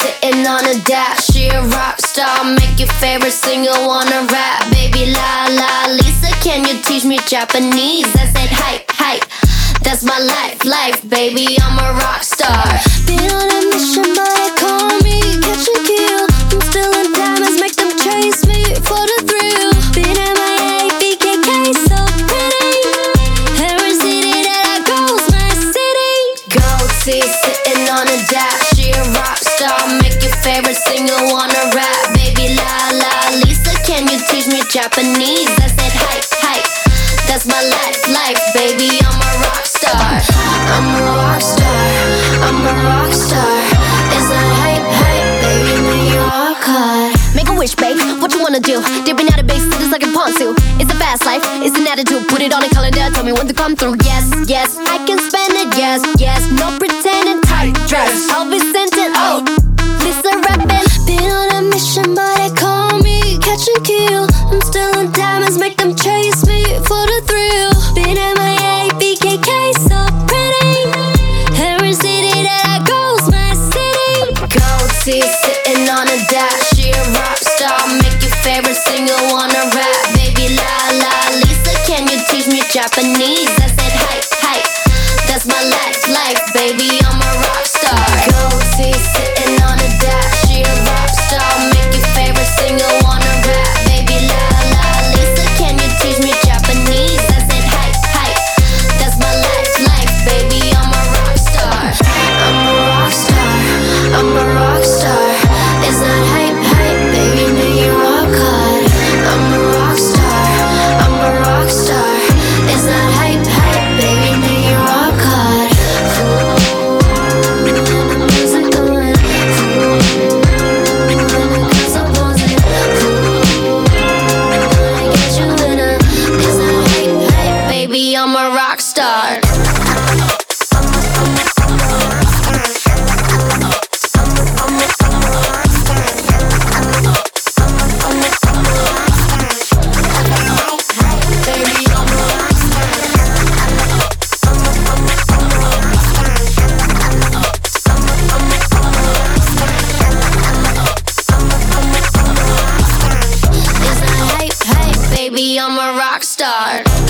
sitting on a dash. She a rock star, make your favorite singer wanna rap. Baby la Lisa, can you teach me Japanese? I said hype hype, that's my life life, baby. I'm a rock star. Be on a mission. A dash. She a rock star. Make your favorite singer wanna rap. Baby la la Lisa, can you teach me Japanese? I said hi hi. That's my life, life, baby. I'm a rock star. I'm a rock star. I'm a rock star. Is that hype, hype, baby? Make your heart hard. Make a wish, babe. What you wanna do? Dipping out of big cities like a ponzu. It's a fast life, it's an attitude. Put it on a calendar, tell me when to come through. Yes, yes, I can spend it. Yes, yes, no pretending. Catch. I'm still in diamonds, make them chase me for the thrill. Been MIA, BKK, so pretty. Every city that I go's my city. Gold teeth sitting on a dash. She a rock star. Make your favorite singer wanna rap. Baby la la Lisa, can you teach me Japanese? I said hi hi. That's my life, life, baby. I'm a rock start.